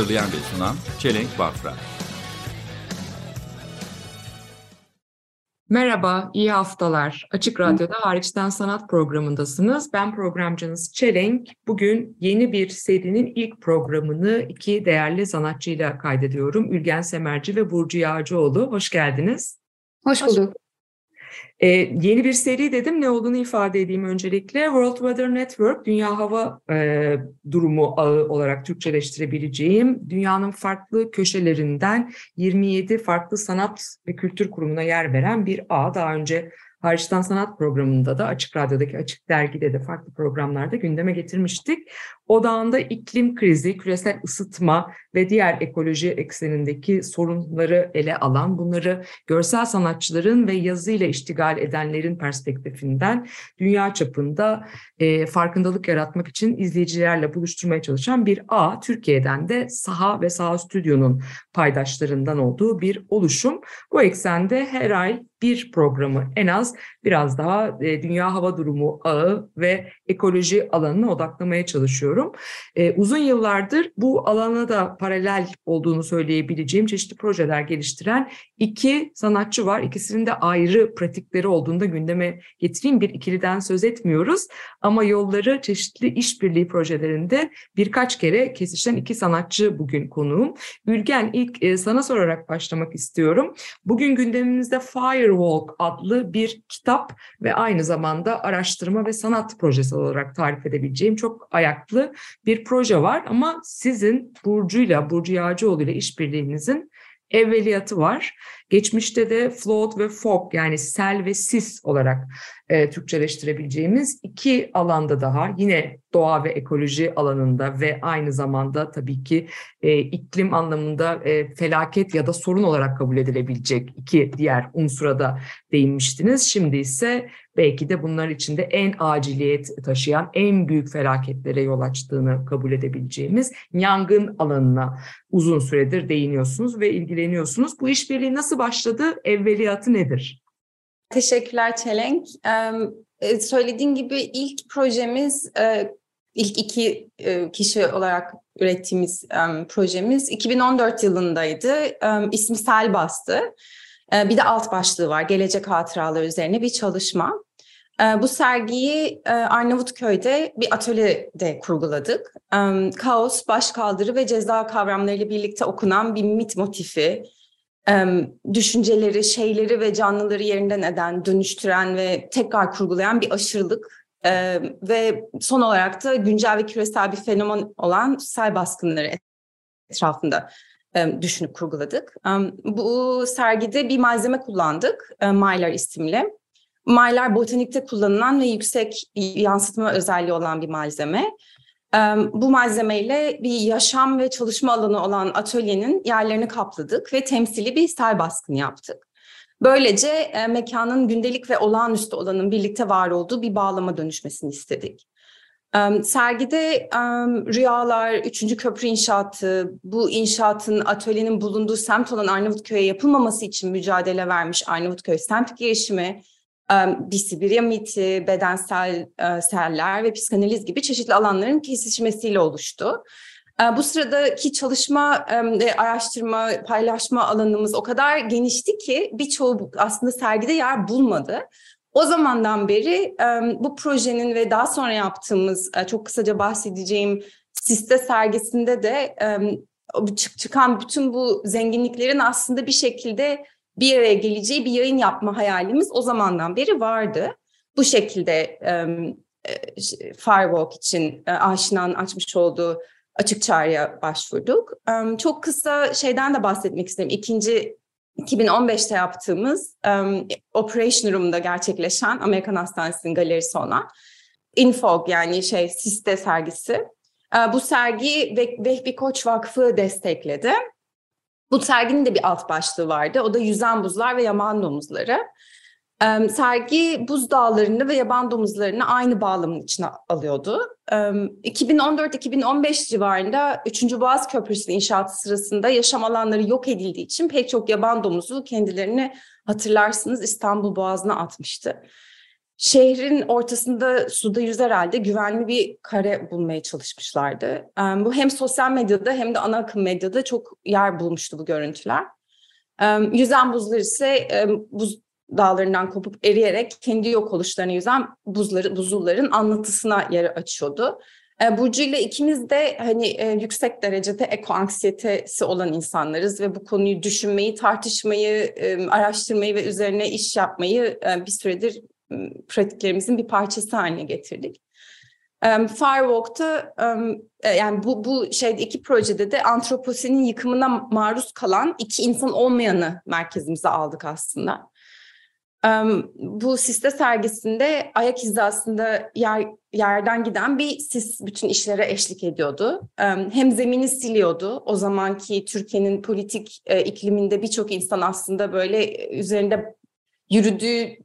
Hazırlayan ve sunan Çelenk Bafra Merhaba, iyi haftalar. Açık Radyo'da Hariçten Sanat programındasınız. Ben programcınız Çelenk. Bugün yeni bir serinin ilk programını iki değerli sanatçıyla kaydediyorum. Ülgen Semerci ve Burcu Yağcıoğlu. Hoş geldiniz. Hoş bulduk. Ee, yeni bir seri dedim. Ne olduğunu ifade edeyim öncelikle. World Weather Network, Dünya Hava e, Durumu Ağı olarak Türkçeleştirebileceğim, dünyanın farklı köşelerinden 27 farklı sanat ve kültür kurumuna yer veren bir ağ. Daha önce Hariçten Sanat programında da Açık Radyo'daki Açık Dergi'de de farklı programlarda gündeme getirmiştik. Odağında iklim krizi, küresel ısıtma ve diğer ekoloji eksenindeki sorunları ele alan, bunları görsel sanatçıların ve yazıyla iştigal edenlerin perspektifinden dünya çapında e, farkındalık yaratmak için izleyicilerle buluşturmaya çalışan bir ağ. Türkiye'den de Saha ve Saha Stüdyo'nun paydaşlarından olduğu bir oluşum. Bu eksende her ay bir programı en az biraz daha e, dünya hava durumu ağı ve ekoloji alanına odaklamaya çalışıyorum. E, uzun yıllardır bu alana da paralel olduğunu söyleyebileceğim çeşitli projeler geliştiren iki sanatçı var. İkisinin de ayrı pratikleri olduğunda gündeme getireyim. Bir ikiliden söz etmiyoruz ama yolları çeşitli işbirliği projelerinde birkaç kere kesişen iki sanatçı bugün konuğum. Ülgen ilk e, sana sorarak başlamak istiyorum. Bugün gündemimizde Firewalk adlı bir kitap ve aynı zamanda araştırma ve sanat projesi olarak tarif edebileceğim çok ayaklı bir proje var. Ama sizin Burcu'yla, Burcu Yağcıoğlu ile işbirliğinizin evveliyatı var. Geçmişte de float ve fog yani sel ve sis olarak e, Türkçeleştirebileceğimiz iki alanda daha yine doğa ve ekoloji alanında ve aynı zamanda tabii ki e, iklim anlamında e, felaket ya da sorun olarak kabul edilebilecek iki diğer unsura da değinmiştiniz. Şimdi ise belki de bunlar içinde en aciliyet taşıyan en büyük felaketlere yol açtığını kabul edebileceğimiz yangın alanına uzun süredir değiniyorsunuz ve ilgileniyorsunuz. Bu işbirliği nasıl başladı? Evveliyatı nedir? Teşekkürler Çelenk. Ee, söylediğin gibi ilk projemiz, e, ilk iki e, kişi olarak ürettiğimiz e, projemiz 2014 yılındaydı. E, ismi Sel Bastı. E, bir de alt başlığı var, gelecek hatıraları üzerine bir çalışma. E, bu sergiyi e, Arnavutköy'de bir atölyede kurguladık. E, kaos, başkaldırı ve ceza kavramlarıyla birlikte okunan bir mit motifi, düşünceleri, şeyleri ve canlıları yerinden eden, dönüştüren ve tekrar kurgulayan bir aşırılık ve son olarak da güncel ve küresel bir fenomen olan sel baskınları etrafında düşünüp kurguladık. Bu sergide bir malzeme kullandık, Mylar isimli. Mylar botanikte kullanılan ve yüksek yansıtma özelliği olan bir malzeme. Bu malzemeyle bir yaşam ve çalışma alanı olan atölyenin yerlerini kapladık ve temsili bir sel baskını yaptık. Böylece mekanın gündelik ve olağanüstü olanın birlikte var olduğu bir bağlama dönüşmesini istedik. Sergide rüyalar, üçüncü köprü inşaatı, bu inşaatın atölyenin bulunduğu semt olan Arnavutköy'e yapılmaması için mücadele vermiş Arnavutköy semt girişimi, bir Sibirya miti, bedensel seller ve psikanaliz gibi çeşitli alanların kesişmesiyle oluştu. Bu sıradaki çalışma araştırma, paylaşma alanımız o kadar genişti ki birçoğu aslında sergide yer bulmadı. O zamandan beri bu projenin ve daha sonra yaptığımız çok kısaca bahsedeceğim Siste sergisinde de çıkan bütün bu zenginliklerin aslında bir şekilde bir araya geleceği bir yayın yapma hayalimiz o zamandan beri vardı. Bu şekilde e, Firewalk için e, Aşina'nın açmış olduğu açık çağrıya başvurduk. E, çok kısa şeyden de bahsetmek isterim. İkinci 2015'te yaptığımız um, Operation Room'da gerçekleşen Amerikan Hastanesi'nin galerisi olan Infog yani şey Siste sergisi. E, bu sergi Vehbi Koç Vakfı destekledi. Bu serginin de bir alt başlığı vardı. O da yüzen buzlar ve yaban domuzları. E, sergi buz dağlarını ve yaban domuzlarını aynı bağlamın içine alıyordu. E, 2014-2015 civarında 3. Boğaz Köprüsü inşaatı sırasında yaşam alanları yok edildiği için pek çok yaban domuzu kendilerini hatırlarsınız İstanbul Boğazı'na atmıştı. Şehrin ortasında suda yüzer halde güvenli bir kare bulmaya çalışmışlardı. Bu hem sosyal medyada hem de ana akım medyada çok yer bulmuştu bu görüntüler. Yüzen buzlar ise buz dağlarından kopup eriyerek kendi yok oluşlarına yüzen buzları, buzulların anlatısına yer açıyordu. Burcu ile ikimiz de hani yüksek derecede eko anksiyetesi olan insanlarız ve bu konuyu düşünmeyi, tartışmayı, araştırmayı ve üzerine iş yapmayı bir süredir pratiklerimizin bir parçası haline getirdik. Um, Firewalk'ta um, yani bu bu şeyde iki projede de antroposinin yıkımına maruz kalan iki insan olmayanı merkezimize aldık aslında. Bu siste sergisinde ayak hizasında yer, yerden giden bir sis bütün işlere eşlik ediyordu. Hem zemini siliyordu. O zamanki Türkiye'nin politik e, ikliminde birçok insan aslında böyle üzerinde yürüdüğü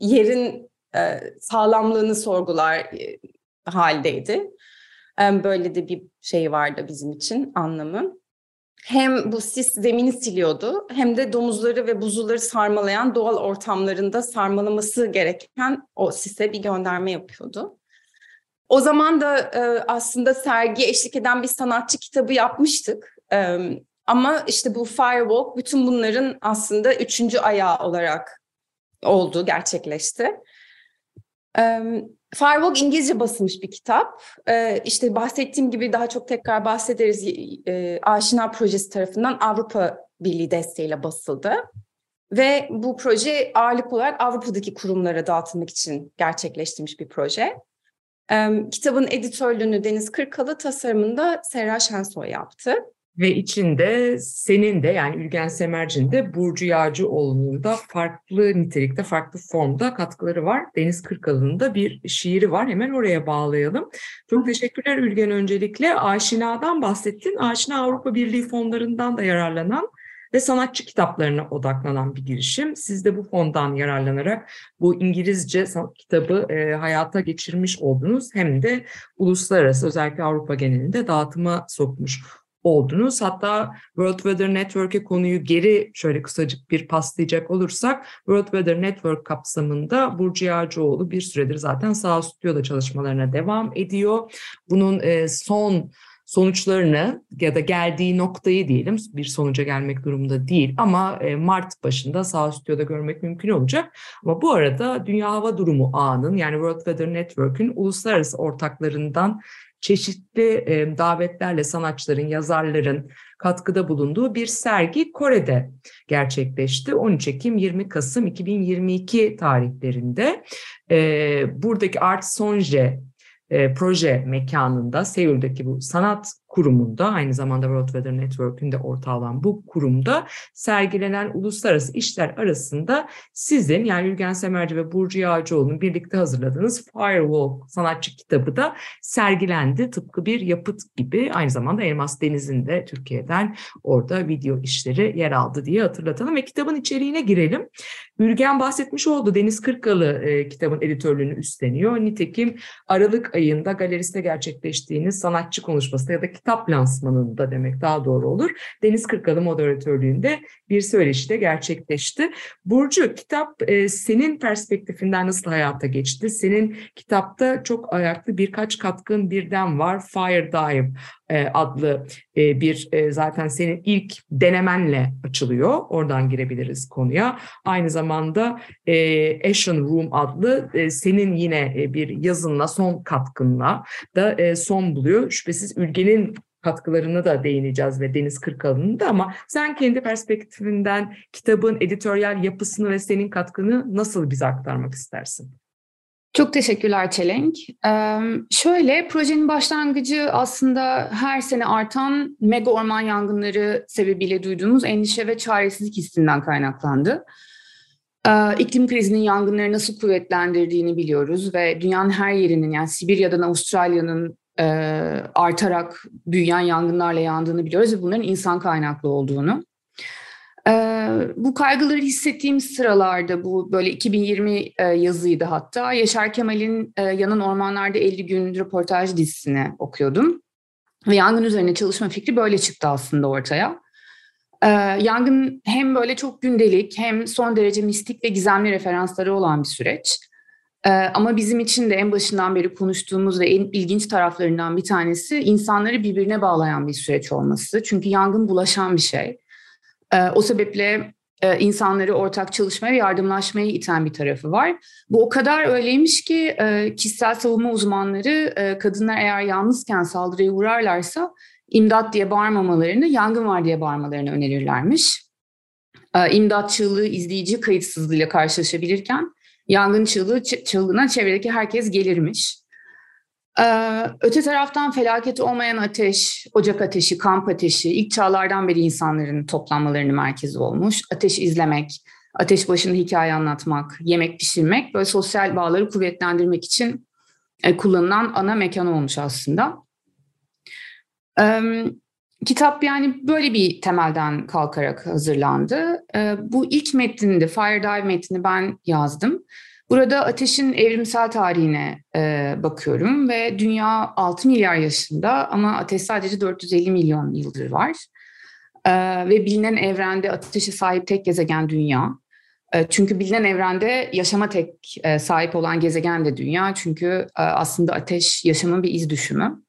yerin e, sağlamlığını sorgular e, haldeydi. E, böyle de bir şey vardı bizim için anlamı. Hem bu sis zemini siliyordu hem de domuzları ve buzulları sarmalayan doğal ortamlarında sarmalaması gereken o sise bir gönderme yapıyordu. O zaman da e, aslında sergi eşlik eden bir sanatçı kitabı yapmıştık. E, ama işte bu Firewalk bütün bunların aslında üçüncü ayağı olarak oldu, gerçekleşti. Firewalk İngilizce basılmış bir kitap. İşte bahsettiğim gibi daha çok tekrar bahsederiz. Aşina Projesi tarafından Avrupa Birliği desteğiyle basıldı. Ve bu proje ağırlık olarak Avrupa'daki kurumlara dağıtılmak için gerçekleştirilmiş bir proje. Kitabın editörlüğünü Deniz Kırkalı, tasarımında Serra Şensoy yaptı. Ve içinde senin de yani Ülgen Semerci'nin de Burcu Yağcıoğlu'nun da farklı nitelikte, farklı formda katkıları var. Deniz Kırkalı'nın da bir şiiri var. Hemen oraya bağlayalım. Çok teşekkürler Ülgen öncelikle. Aşina'dan bahsettin. Aşina Avrupa Birliği fonlarından da yararlanan ve sanatçı kitaplarına odaklanan bir girişim. Siz de bu fondan yararlanarak bu İngilizce kitabı e, hayata geçirmiş oldunuz. Hem de uluslararası özellikle Avrupa genelinde dağıtıma sokmuş oldunuz. Hatta World Weather Network'e konuyu geri şöyle kısacık bir paslayacak olursak World Weather Network kapsamında Burcu Yağcıoğlu bir süredir zaten sağ stüdyoda çalışmalarına devam ediyor. Bunun e, son sonuçlarını ya da geldiği noktayı diyelim bir sonuca gelmek durumunda değil ama e, Mart başında sağ stüdyoda görmek mümkün olacak. Ama bu arada Dünya Hava Durumu ağının yani World Weather Network'ün uluslararası ortaklarından çeşitli e, davetlerle sanatçıların, yazarların katkıda bulunduğu bir sergi Kore'de gerçekleşti. 13 Ekim 20 Kasım 2022 tarihlerinde e, buradaki Art Sonje e, proje mekanında Seul'deki bu sanat kurumunda aynı zamanda World Weather Network'ün de ortağı olan bu kurumda sergilenen uluslararası işler arasında sizin yani Ülgen Semerci ve Burcu Yağcıoğlu'nun birlikte hazırladığınız Firewall sanatçı kitabı da sergilendi. Tıpkı bir yapıt gibi aynı zamanda Elmas Deniz'in de Türkiye'den orada video işleri yer aldı diye hatırlatalım ve kitabın içeriğine girelim. Ülgen bahsetmiş oldu. Deniz Kırkalı e, kitabın editörlüğünü üstleniyor. Nitekim Aralık ayında galeriste gerçekleştiğiniz sanatçı konuşması ya da kitap lansmanında demek daha doğru olur. Deniz Kırkalı moderatörlüğünde bir söyleşi gerçekleşti. Burcu kitap e, senin perspektifinden nasıl hayata geçti? Senin kitapta çok ayaklı birkaç katkın birden var. Fire Dive e, adlı e, bir e, zaten senin ilk denemenle açılıyor. Oradan girebiliriz konuya. Aynı zamanda e, Action Room adlı e, senin yine e, bir yazınla son katkınla da e, son buluyor. Şüphesiz ülkenin katkılarını da değineceğiz ve Deniz Kırkalı'nın da ama sen kendi perspektifinden kitabın editoryal yapısını ve senin katkını nasıl bize aktarmak istersin? Çok teşekkürler Çelenk. Şöyle projenin başlangıcı aslında her sene artan mega orman yangınları sebebiyle duyduğumuz endişe ve çaresizlik hissinden kaynaklandı. Ee, iklim krizinin yangınları nasıl kuvvetlendirdiğini biliyoruz ve dünyanın her yerinin yani Sibirya'dan Avustralya'nın e, artarak büyüyen yangınlarla yandığını biliyoruz ve bunların insan kaynaklı olduğunu. E, bu kaygıları hissettiğim sıralarda bu böyle 2020 e, yazıydı hatta Yaşar Kemal'in e, Yanın Ormanlarda 50 Gün röportaj dizisini okuyordum. Ve yangın üzerine çalışma fikri böyle çıktı aslında ortaya. Ee, yangın hem böyle çok gündelik hem son derece mistik ve gizemli referansları olan bir süreç. Ee, ama bizim için de en başından beri konuştuğumuz ve en ilginç taraflarından bir tanesi insanları birbirine bağlayan bir süreç olması. Çünkü yangın bulaşan bir şey. Ee, o sebeple e, insanları ortak çalışmaya ve yardımlaşmaya iten bir tarafı var. Bu o kadar öyleymiş ki e, kişisel savunma uzmanları e, kadınlar eğer yalnızken saldırıya uğrarlarsa imdat diye bağırmamalarını, yangın var diye bağırmalarını önerirlermiş. E, imdat çığlığı izleyici kayıtsızlığıyla karşılaşabilirken yangın çığlığı çığlığına çevredeki herkes gelirmiş. Ee, öte taraftan felaket olmayan ateş, ocak ateşi, kamp ateşi ilk çağlardan beri insanların toplanmalarının merkezi olmuş. Ateş izlemek, ateş başında hikaye anlatmak, yemek pişirmek böyle sosyal bağları kuvvetlendirmek için e, kullanılan ana mekan olmuş aslında. Ee, kitap yani böyle bir temelden kalkarak hazırlandı. Ee, bu ilk metninde, Fire Dive metnini ben yazdım. Burada ateşin evrimsel tarihine e, bakıyorum ve dünya 6 milyar yaşında ama ateş sadece 450 milyon yıldır var. E, ve bilinen evrende ateşe sahip tek gezegen dünya. E, çünkü bilinen evrende yaşama tek e, sahip olan gezegen de dünya. Çünkü e, aslında ateş yaşamın bir iz düşümü.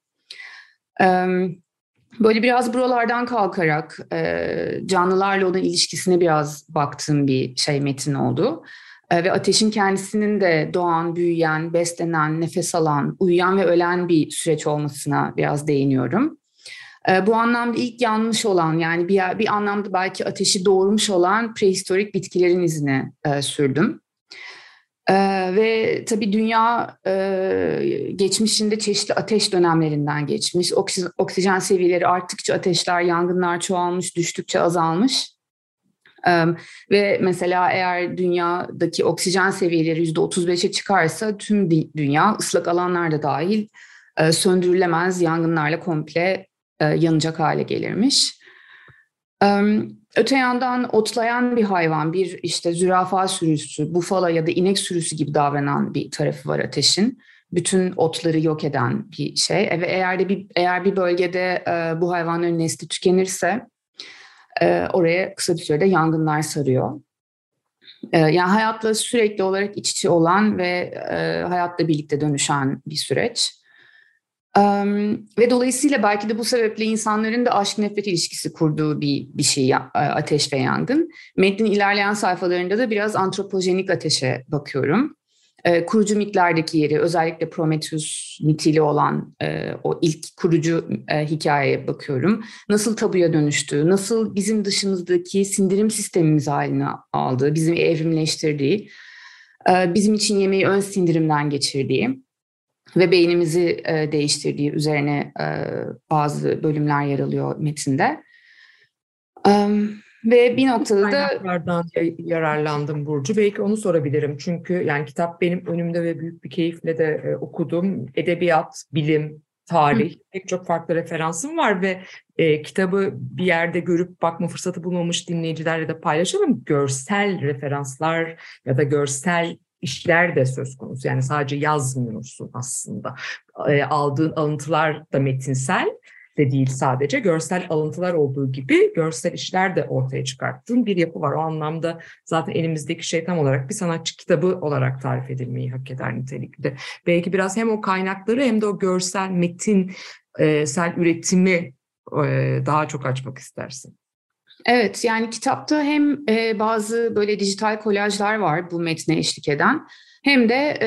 Böyle biraz buralardan kalkarak e, canlılarla olan ilişkisine biraz baktığım bir şey metin oldu. E, ve ateşin kendisinin de doğan, büyüyen, beslenen, nefes alan, uyuyan ve ölen bir süreç olmasına biraz değiniyorum. E, bu anlamda ilk yanmış olan yani bir, bir anlamda belki ateşi doğurmuş olan prehistorik bitkilerin izine e, sürdüm. Ee, ve tabii dünya e, geçmişinde çeşitli ateş dönemlerinden geçmiş. Oksijen, oksijen seviyeleri arttıkça ateşler, yangınlar çoğalmış, düştükçe azalmış. Ve mesela eğer dünyadaki oksijen seviyeleri yüzde 35'e çıkarsa tüm dünya ıslak alanlar da dahil söndürülemez yangınlarla komple yanacak hale gelirmiş. Öte yandan otlayan bir hayvan, bir işte zürafa sürüsü, bufala ya da inek sürüsü gibi davranan bir tarafı var ateşin. Bütün otları yok eden bir şey. Ve eğer de bir eğer bir bölgede bu hayvanların nesli tükenirse e, oraya kısa bir sürede yangınlar sarıyor. E, yani hayatla sürekli olarak iç içe olan ve e, hayatla birlikte dönüşen bir süreç. Ve dolayısıyla belki de bu sebeple insanların da aşk nefret ilişkisi kurduğu bir bir şey ateş ve yangın. Metnin ilerleyen sayfalarında da biraz antropojenik ateşe bakıyorum e, kurucu mitlerdeki yeri özellikle Prometheus mitiyle olan e, o ilk kurucu e, hikayeye bakıyorum. Nasıl tabuya dönüştüğü, nasıl bizim dışımızdaki sindirim sistemimiz haline aldığı, bizim evrimleştirdiği, e, bizim için yemeği ön sindirimden geçirdiği ve beynimizi e, değiştirdiği üzerine e, bazı bölümler yer alıyor metinde. Um, ve bir noktada da kaynaklardan yararlandım Burcu. Belki onu sorabilirim. Çünkü yani kitap benim önümde ve büyük bir keyifle de e, okudum. Edebiyat, bilim, tarih Hı. pek çok farklı referansım var ve e, kitabı bir yerde görüp bakma fırsatı bulmamış dinleyicilerle de paylaşalım. Görsel referanslar ya da görsel işler de söz konusu. Yani sadece yazmıyorsun aslında. E, aldığın alıntılar da metinsel de değil sadece görsel alıntılar olduğu gibi görsel işler de ortaya çıkarttığın bir yapı var. O anlamda zaten elimizdeki şey tam olarak bir sanatçı kitabı olarak tarif edilmeyi hak eder nitelikte. Belki biraz hem o kaynakları hem de o görsel metinsel üretimi daha çok açmak istersin. Evet yani kitapta hem bazı böyle dijital kolajlar var bu metne eşlik eden hem de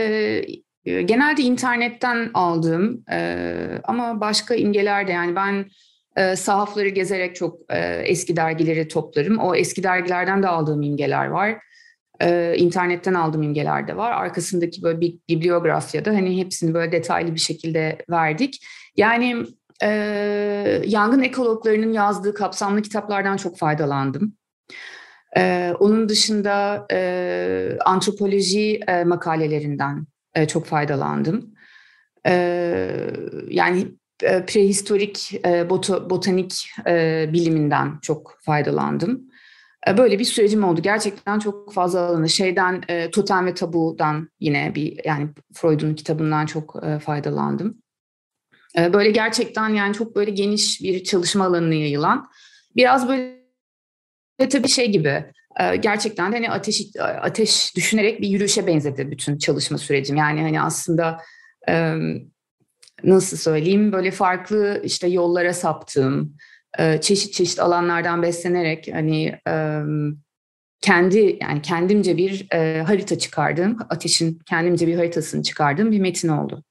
ee, genelde internetten aldığım e, ama başka imgeler de yani ben e, sahafları gezerek çok e, eski dergileri toplarım. O eski dergilerden de aldığım imgeler var. E, internetten aldığım imgeler de var. Arkasındaki böyle bir bibliografyada hani hepsini böyle detaylı bir şekilde verdik. Yani e, yangın ekologlarının yazdığı kapsamlı kitaplardan çok faydalandım. Ee, onun dışında e, antropoloji e, makalelerinden e, çok faydalandım. yani prehistorik boto, botanik biliminden çok faydalandım. Böyle bir sürecim oldu. Gerçekten çok fazla alanı. Şeyden, Totem ve Tabu'dan yine bir yani Freud'un kitabından çok faydalandım. Böyle gerçekten yani çok böyle geniş bir çalışma alanına yayılan. Biraz böyle tabii şey gibi gerçekten de hani ateş ateş düşünerek bir yürüyüşe benzedi bütün çalışma sürecim. Yani hani aslında nasıl söyleyeyim böyle farklı işte yollara saptığım, çeşit çeşit alanlardan beslenerek hani kendi yani kendimce bir harita çıkardığım, ateşin kendimce bir haritasını çıkardığım bir metin oldu.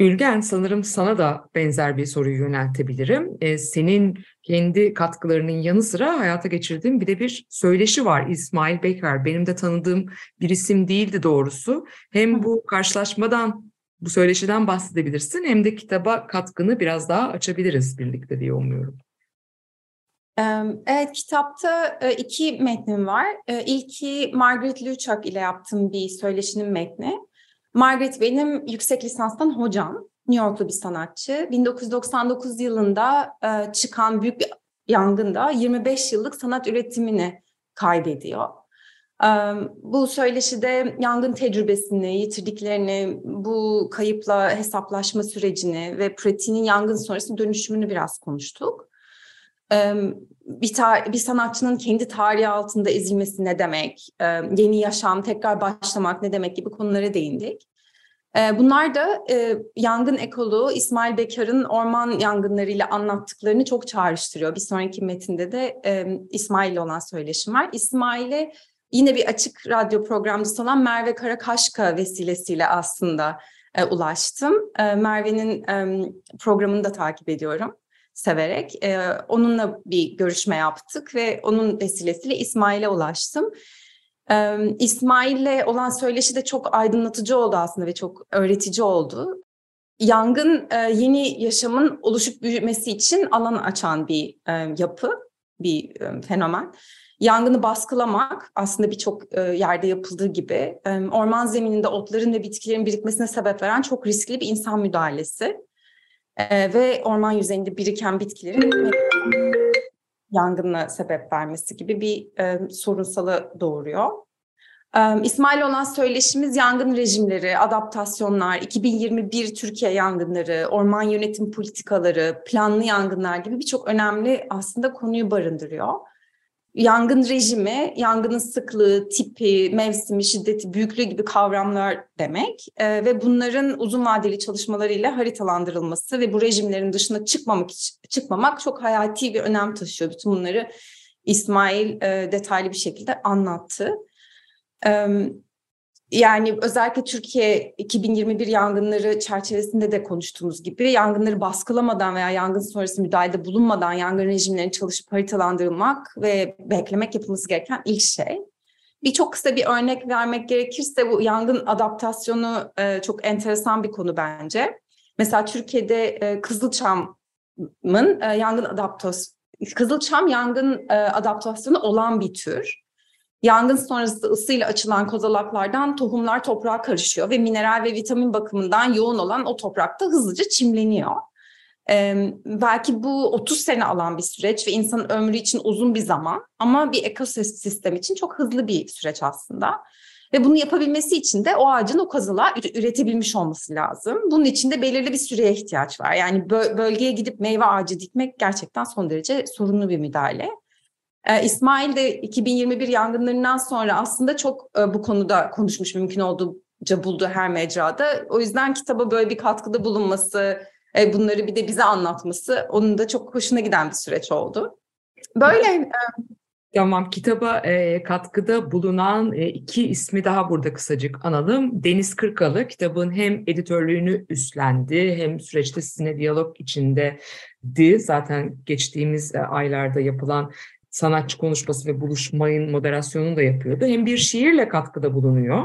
Ülgen sanırım sana da benzer bir soruyu yöneltebilirim. Ee, senin kendi katkılarının yanı sıra hayata geçirdiğin bir de bir söyleşi var İsmail Bekar. Benim de tanıdığım bir isim değildi doğrusu. Hem bu karşılaşmadan, bu söyleşiden bahsedebilirsin hem de kitaba katkını biraz daha açabiliriz birlikte diye umuyorum. Evet, kitapta iki metnim var. İlki Margaret Luchak ile yaptığım bir söyleşinin metni. Margaret benim yüksek lisanstan hocam. New Yorklu bir sanatçı. 1999 yılında e, çıkan büyük bir yangında 25 yıllık sanat üretimini kaybediyor. E, bu söyleşide yangın tecrübesini, yitirdiklerini, bu kayıpla hesaplaşma sürecini ve pratiğinin yangın sonrası dönüşümünü biraz konuştuk. Bir, tar- bir sanatçının kendi tarihi altında ezilmesi ne demek, yeni yaşam, tekrar başlamak ne demek gibi konulara değindik. Bunlar da e, yangın ekoloğu İsmail Bekar'ın orman yangınlarıyla anlattıklarını çok çağrıştırıyor. Bir sonraki metinde de e, İsmail ile olan söyleşim var. İsmail'e yine bir açık radyo programcısı olan Merve Karakaşka vesilesiyle aslında e, ulaştım. E, Merve'nin e, programını da takip ediyorum severek. E, onunla bir görüşme yaptık ve onun vesilesiyle İsmail'e ulaştım. E, İsmail'le olan söyleşi de çok aydınlatıcı oldu aslında ve çok öğretici oldu. Yangın e, yeni yaşamın oluşup büyümesi için alan açan bir e, yapı, bir e, fenomen. Yangını baskılamak aslında birçok e, yerde yapıldığı gibi e, orman zemininde otların ve bitkilerin birikmesine sebep veren çok riskli bir insan müdahalesi. E, ve orman yüzeyinde biriken bitkilerin yangına sebep vermesi gibi bir e, sorunsalı doğuruyor. E, İsmail olan söyleşimiz yangın rejimleri, adaptasyonlar, 2021 Türkiye yangınları, orman yönetim politikaları, planlı yangınlar gibi birçok önemli aslında konuyu barındırıyor yangın rejimi, yangının sıklığı, tipi, mevsimi, şiddeti, büyüklüğü gibi kavramlar demek e, ve bunların uzun vadeli çalışmalarıyla haritalandırılması ve bu rejimlerin dışına çıkmamak çıkmamak çok hayati bir önem taşıyor. Bütün bunları İsmail e, detaylı bir şekilde anlattı. E, yani özellikle Türkiye 2021 yangınları çerçevesinde de konuştuğumuz gibi yangınları baskılamadan veya yangın sonrası müdahalede bulunmadan yangın rejimlerinin çalışıp haritalandırılmak ve beklemek yapılması gereken ilk şey. Bir çok kısa bir örnek vermek gerekirse bu yangın adaptasyonu e, çok enteresan bir konu bence. Mesela Türkiye'de e, Kızılçam'ın e, yangın adaptasyonu, Kızılçam yangın e, adaptasyonu olan bir tür. Yangın sonrası ısıyla açılan kozalaklardan tohumlar toprağa karışıyor ve mineral ve vitamin bakımından yoğun olan o toprakta hızlıca çimleniyor. Ee, belki bu 30 sene alan bir süreç ve insanın ömrü için uzun bir zaman ama bir ekosistem için çok hızlı bir süreç aslında. Ve bunu yapabilmesi için de o ağacın o kazılar üretebilmiş olması lazım. Bunun için de belirli bir süreye ihtiyaç var. Yani bölgeye gidip meyve ağacı dikmek gerçekten son derece sorunlu bir müdahale. Ee, İsmail de 2021 yangınlarından sonra aslında çok e, bu konuda konuşmuş mümkün olduğunca buldu her mecrada. O yüzden kitaba böyle bir katkıda bulunması, e, bunları bir de bize anlatması onun da çok hoşuna giden bir süreç oldu. Böyle. E, tamam, kitaba e, katkıda bulunan e, iki ismi daha burada kısacık analım. Deniz Kırkalı kitabın hem editörlüğünü üstlendi hem süreçte sizinle diyalog içindeydi. Zaten geçtiğimiz e, aylarda yapılan sanatçı konuşması ve buluşmayın moderasyonunu da yapıyordu. Hem bir şiirle katkıda bulunuyor.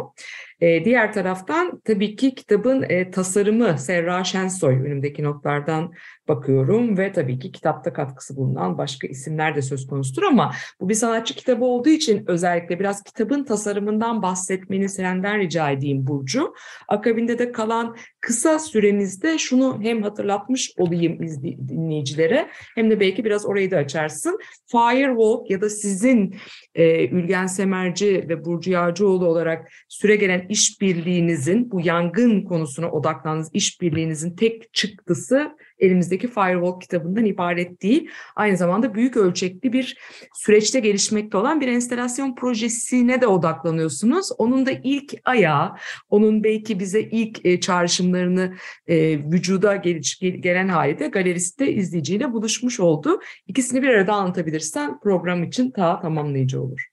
E, diğer taraftan tabii ki kitabın e, tasarımı Serra Şensoy önümdeki notlardan bakıyorum ve tabii ki kitapta katkısı bulunan başka isimler de söz konusudur ama bu bir sanatçı kitabı olduğu için özellikle biraz kitabın tasarımından bahsetmeni senden rica edeyim Burcu. Akabinde de kalan kısa süremizde şunu hem hatırlatmış olayım dinleyicilere hem de belki biraz orayı da açarsın. Firewalk ya da sizin e, Ülgen Semerci ve Burcu Yağcıoğlu olarak süre gelen işbirliğinizin bu yangın konusuna odaklandığınız işbirliğinizin tek çıktısı elimizdeki Firewalk kitabından ibaret değil. Aynı zamanda büyük ölçekli bir süreçte gelişmekte olan bir enstelasyon projesine de odaklanıyorsunuz. Onun da ilk ayağı, onun belki bize ilk e, çağrışımlarını e, vücuda gelen halde galeriste izleyiciyle buluşmuş oldu. İkisini bir arada anlatabilirsen program için daha tamamlayıcı olur.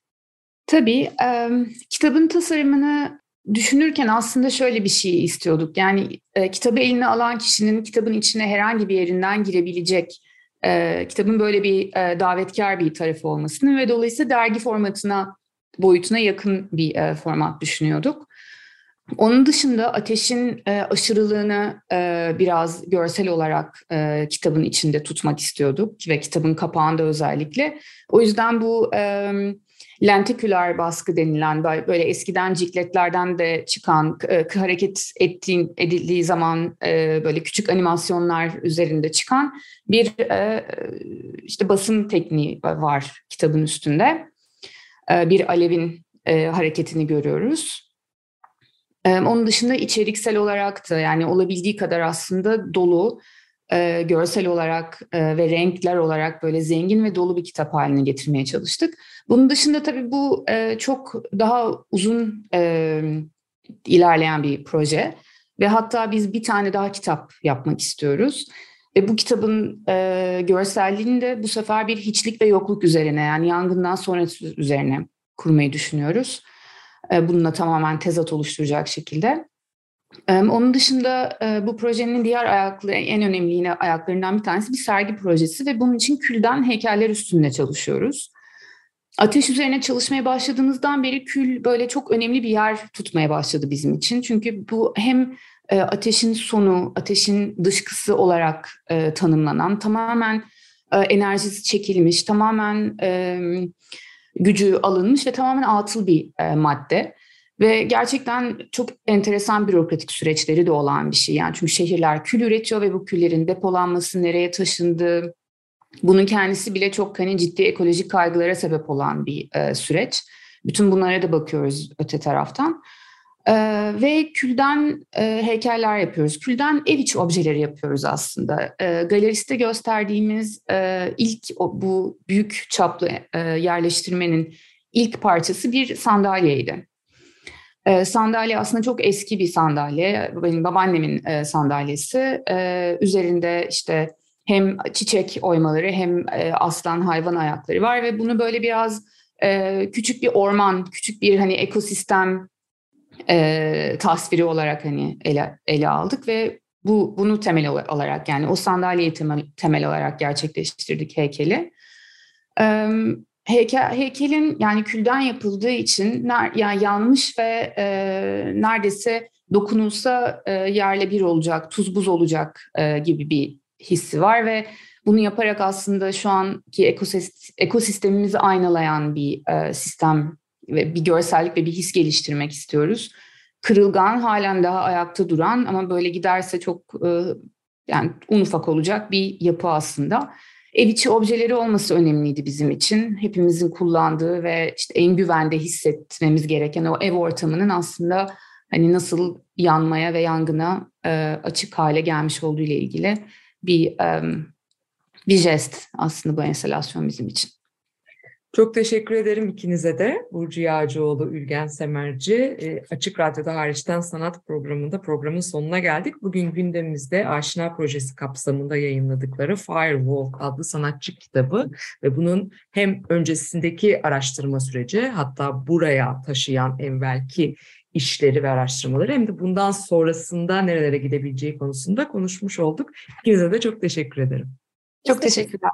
Tabii. e, kitabın tasarımını düşünürken aslında şöyle bir şey istiyorduk. Yani e, kitabı eline alan kişinin kitabın içine herhangi bir yerinden girebilecek, e, kitabın böyle bir e, davetkar bir tarafı olmasını ve dolayısıyla dergi formatına, boyutuna yakın bir e, format düşünüyorduk. Onun dışında ateşin e, aşırılığını e, biraz görsel olarak e, kitabın içinde tutmak istiyorduk ve kitabın kapağında özellikle. O yüzden bu e, lentiküler baskı denilen böyle eskiden cikletlerden de çıkan e, hareket ettiğin, edildiği zaman e, böyle küçük animasyonlar üzerinde çıkan bir e, işte basım tekniği var kitabın üstünde. Bir alevin hareketini görüyoruz. Onun dışında içeriksel olarak da yani olabildiği kadar aslında dolu, e, görsel olarak e, ve renkler olarak böyle zengin ve dolu bir kitap haline getirmeye çalıştık. Bunun dışında tabii bu e, çok daha uzun e, ilerleyen bir proje ve hatta biz bir tane daha kitap yapmak istiyoruz. Ve bu kitabın e, görselliğini de bu sefer bir hiçlik ve yokluk üzerine yani yangından sonrası üzerine kurmayı düşünüyoruz. E, bununla tamamen tezat oluşturacak şekilde. Onun dışında bu projenin diğer ayakları, en önemli yine ayaklarından bir tanesi bir sergi projesi ve bunun için külden heykeller üstünde çalışıyoruz. Ateş üzerine çalışmaya başladığımızdan beri kül böyle çok önemli bir yer tutmaya başladı bizim için. Çünkü bu hem ateşin sonu, ateşin dışkısı olarak tanımlanan, tamamen enerjisi çekilmiş, tamamen gücü alınmış ve tamamen atıl bir madde. Ve gerçekten çok enteresan bürokratik süreçleri de olan bir şey. Yani çünkü şehirler kül üretiyor ve bu küllerin depolanması, nereye taşındığı, bunun kendisi bile çok hani ciddi ekolojik kaygılara sebep olan bir e, süreç. Bütün bunlara da bakıyoruz öte taraftan. E, ve külden e, heykeller yapıyoruz. Külden ev içi objeleri yapıyoruz aslında. E, galeriste gösterdiğimiz e, ilk o, bu büyük çaplı e, yerleştirmenin ilk parçası bir sandalyeydi. E, sandalye aslında çok eski bir sandalye. Benim babaannemin e, sandalyesi. E, üzerinde işte hem çiçek oymaları hem e, aslan hayvan ayakları var ve bunu böyle biraz e, küçük bir orman, küçük bir hani ekosistem e, tasviri olarak hani ele, ele aldık ve bu bunu temel olarak yani o sandalyeyi temel, temel olarak gerçekleştirdik heykeli. E, heykel, heykelin yani külden yapıldığı için yani yanmış ve e, neredeyse dokunulsa e, yerle bir olacak, tuz buz olacak e, gibi bir hissi var ve bunu yaparak aslında şu anki ekosist, ekosistemimizi aynalayan bir e, sistem ve bir görsellik ve bir his geliştirmek istiyoruz. Kırılgan, halen daha ayakta duran ama böyle giderse çok e, yani un ufak olacak bir yapı aslında. Ev içi objeleri olması önemliydi bizim için. Hepimizin kullandığı ve işte en güvende hissetmemiz gereken o ev ortamının aslında hani nasıl yanmaya ve yangına e, açık hale gelmiş olduğu ile ilgili bir um, bir jest aslında bu enstalasyon bizim için. Çok teşekkür ederim ikinize de. Burcu Yağcıoğlu, Ülgen Semerci. E, Açık Radyo'da hariçten sanat programında programın sonuna geldik. Bugün gündemimizde Aşina Projesi kapsamında yayınladıkları Firewalk adlı sanatçı kitabı ve bunun hem öncesindeki araştırma süreci hatta buraya taşıyan evvelki işleri ve araştırmaları hem de bundan sonrasında nerelere gidebileceği konusunda konuşmuş olduk. İkinize de çok teşekkür ederim. Çok teşekkürler.